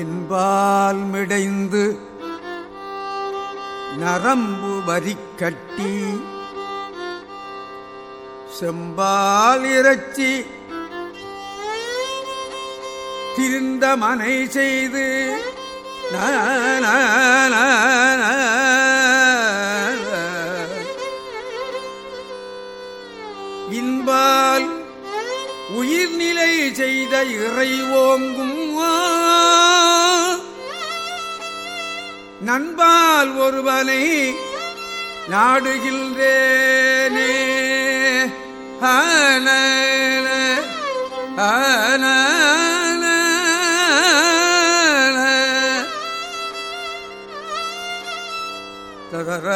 என்பால் மிடைந்து நரம்பு வரிக்கட்டி செம்பால் இறைச்சி திருந்த மனை செய்து இன்பால் உயிர்நிலை செய்த இறை ஓங்கும் நண்பால் ஒருவனை நாடுகின்றேனே. ஆன ஆன தகர